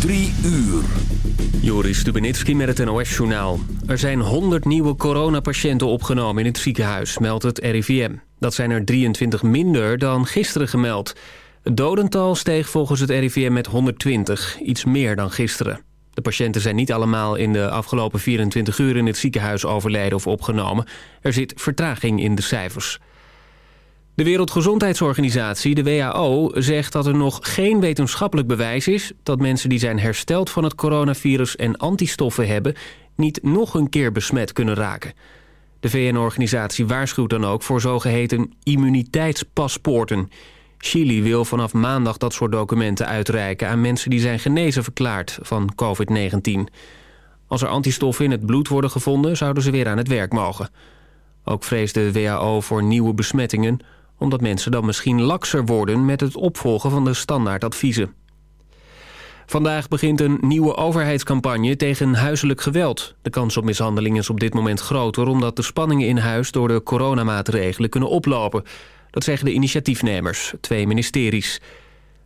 Drie uur. Joris Stubenitski met het NOS-journaal. Er zijn 100 nieuwe coronapatiënten opgenomen in het ziekenhuis, meldt het RIVM. Dat zijn er 23 minder dan gisteren gemeld. Het dodental steeg volgens het RIVM met 120, iets meer dan gisteren. De patiënten zijn niet allemaal in de afgelopen 24 uur in het ziekenhuis overleden of opgenomen. Er zit vertraging in de cijfers. De Wereldgezondheidsorganisatie, de WHO, zegt dat er nog geen wetenschappelijk bewijs is... dat mensen die zijn hersteld van het coronavirus en antistoffen hebben... niet nog een keer besmet kunnen raken. De VN-organisatie waarschuwt dan ook voor zogeheten immuniteitspaspoorten. Chili wil vanaf maandag dat soort documenten uitreiken... aan mensen die zijn genezen verklaard van COVID-19. Als er antistoffen in het bloed worden gevonden... zouden ze weer aan het werk mogen. Ook vreest de WHO voor nieuwe besmettingen omdat mensen dan misschien lakser worden met het opvolgen van de standaardadviezen. Vandaag begint een nieuwe overheidscampagne tegen huiselijk geweld. De kans op mishandeling is op dit moment groter... omdat de spanningen in huis door de coronamaatregelen kunnen oplopen. Dat zeggen de initiatiefnemers, twee ministeries.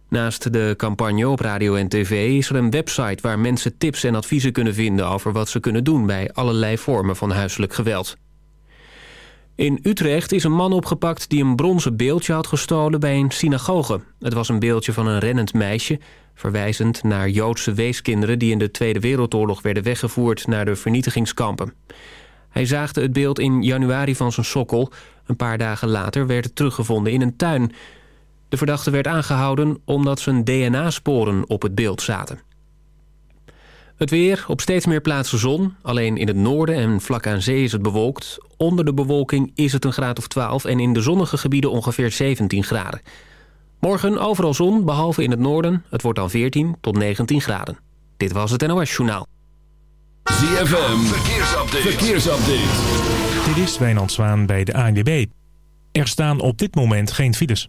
Naast de campagne op radio en tv is er een website... waar mensen tips en adviezen kunnen vinden over wat ze kunnen doen... bij allerlei vormen van huiselijk geweld. In Utrecht is een man opgepakt die een bronzen beeldje had gestolen bij een synagoge. Het was een beeldje van een rennend meisje, verwijzend naar Joodse weeskinderen... die in de Tweede Wereldoorlog werden weggevoerd naar de vernietigingskampen. Hij zaagde het beeld in januari van zijn sokkel. Een paar dagen later werd het teruggevonden in een tuin. De verdachte werd aangehouden omdat zijn DNA-sporen op het beeld zaten. Het weer, op steeds meer plaatsen zon. Alleen in het noorden en vlak aan zee is het bewolkt. Onder de bewolking is het een graad of 12 en in de zonnige gebieden ongeveer 17 graden. Morgen overal zon, behalve in het noorden. Het wordt dan 14 tot 19 graden. Dit was het NOS Journaal. ZFM, verkeersupdate. verkeersupdate. Dit is Wijnand Zwaan bij de ANWB. Er staan op dit moment geen files.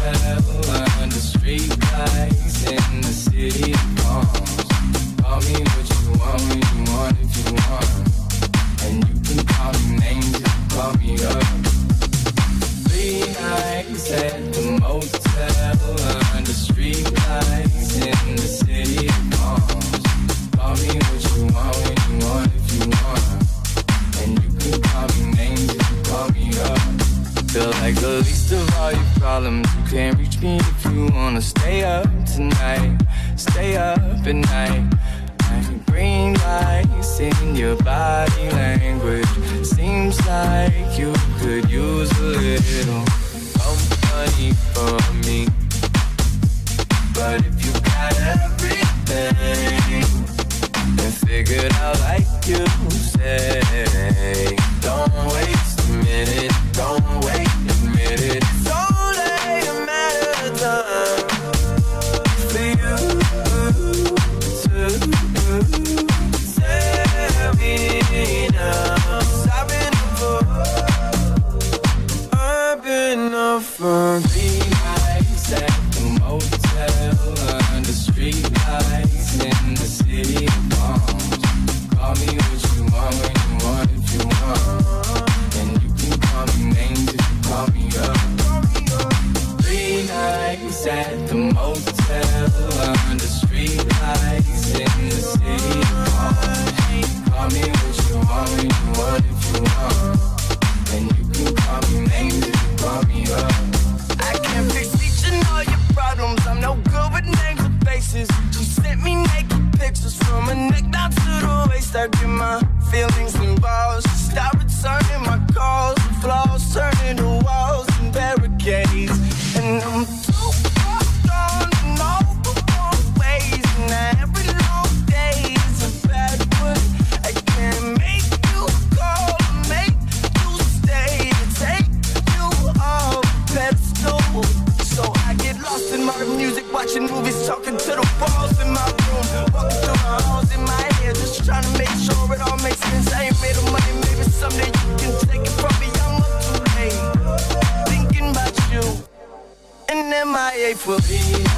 Yeah. my feelings involved. Stop I ain't for peace.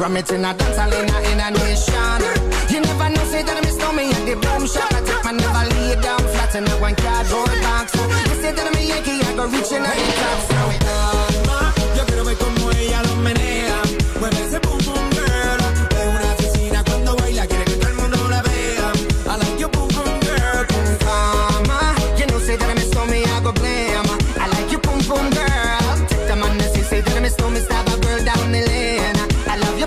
Rum it in a dance hall in a, in a nation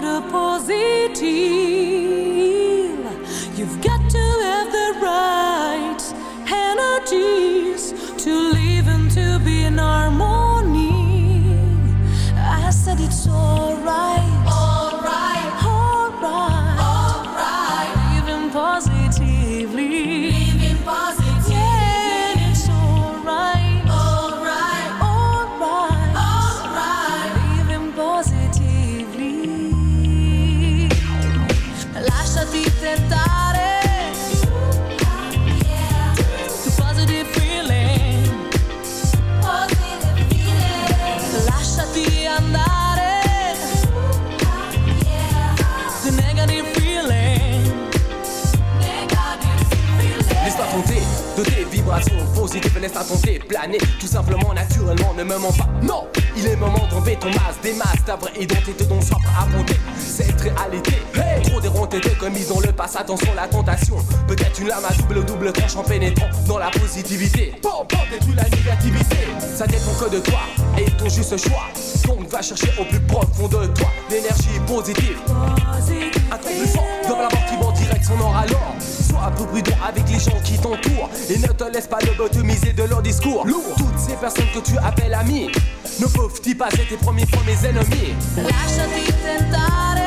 This world vibrations positives, laisse-toi tenter, planer tout simplement, naturellement, ne me mens pas. Non, il est moment d'enlever ton masque, des masques, ta vraie identité dont soif à affronter cette réalité. Hey Trop déronté de commis dans le passé, attention la tentation. Peut-être une lame à double double tranche en pénétrant dans la positivité. Bon, bon, détruis la négativité. Ça dépend que de toi et ton juste choix. Donc va chercher au plus profond de toi l'énergie positive. Un truc plus fort dans la mort qui va en direct son or alors. Sois un peu prudent avec les gens qui t'entourent et ne te laisse pas lobotomiser de leur discours. Lourd. Toutes ces personnes que tu appelles amis ne peuvent-ils pas être tes premiers fois mes ennemis? Lasciati tentare.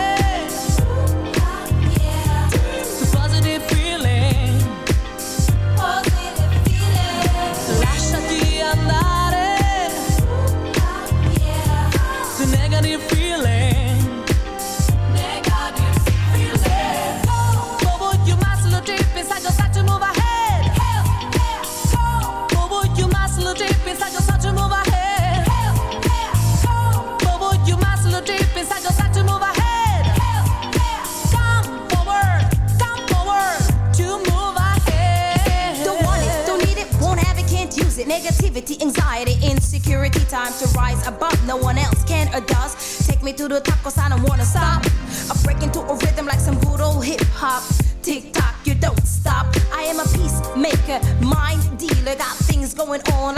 Me to the cause I don't wanna stop. I break into a rhythm like some good old hip hop. Tick tock, you don't stop. I am a peacemaker, mind dealer. Got things going on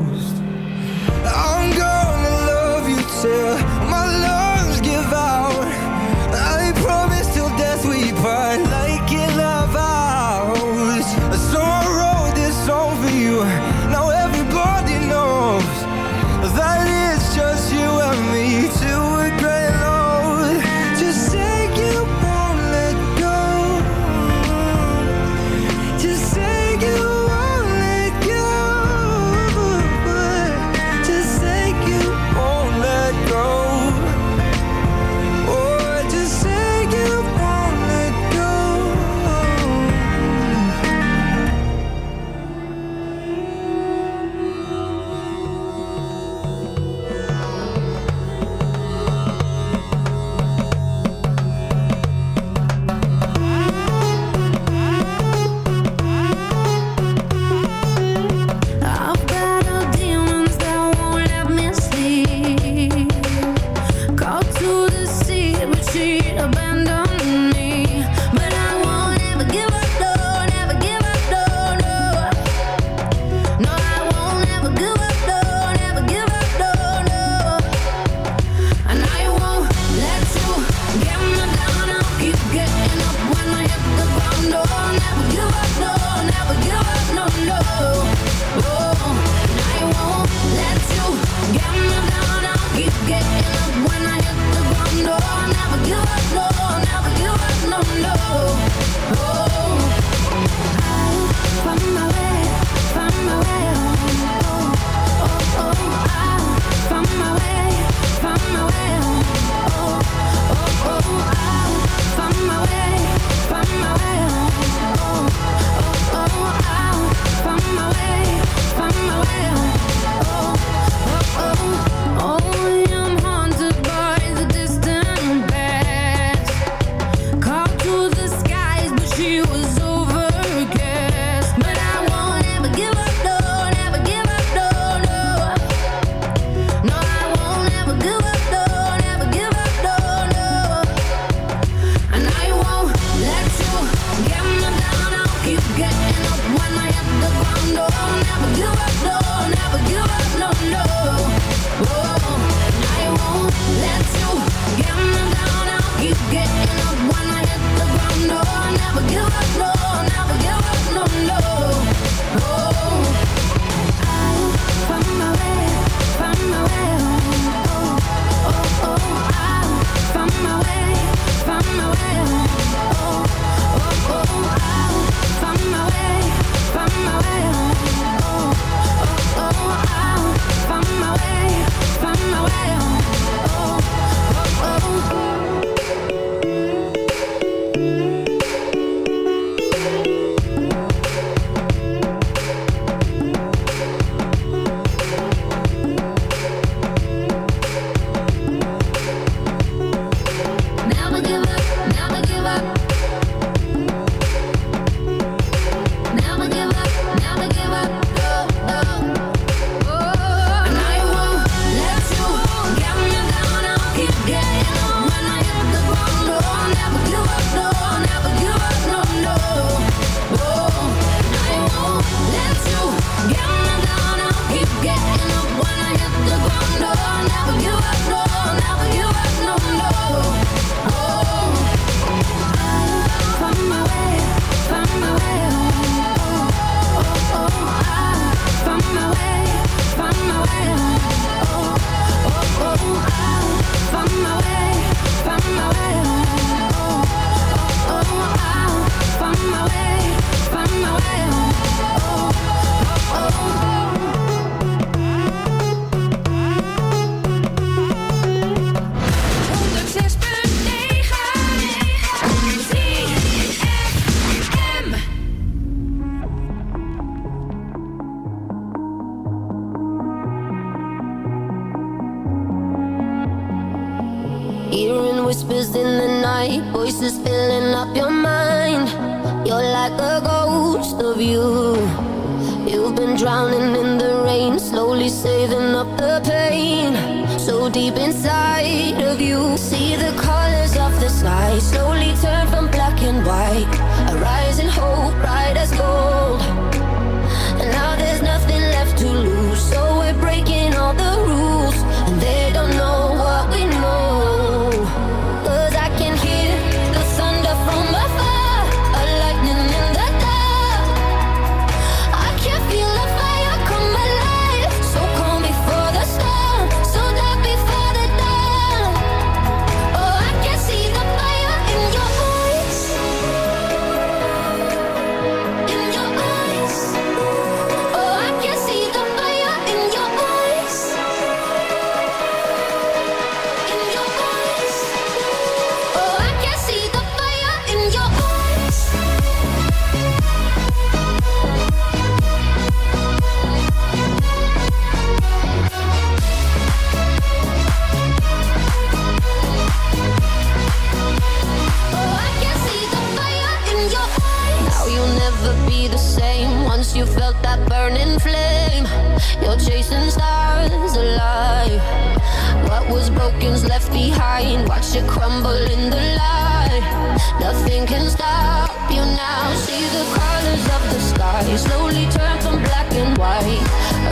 shine, watch it crumble in the light. Nothing can stop you now. See the colors of the sky slowly turn from black and white.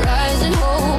Rising hope.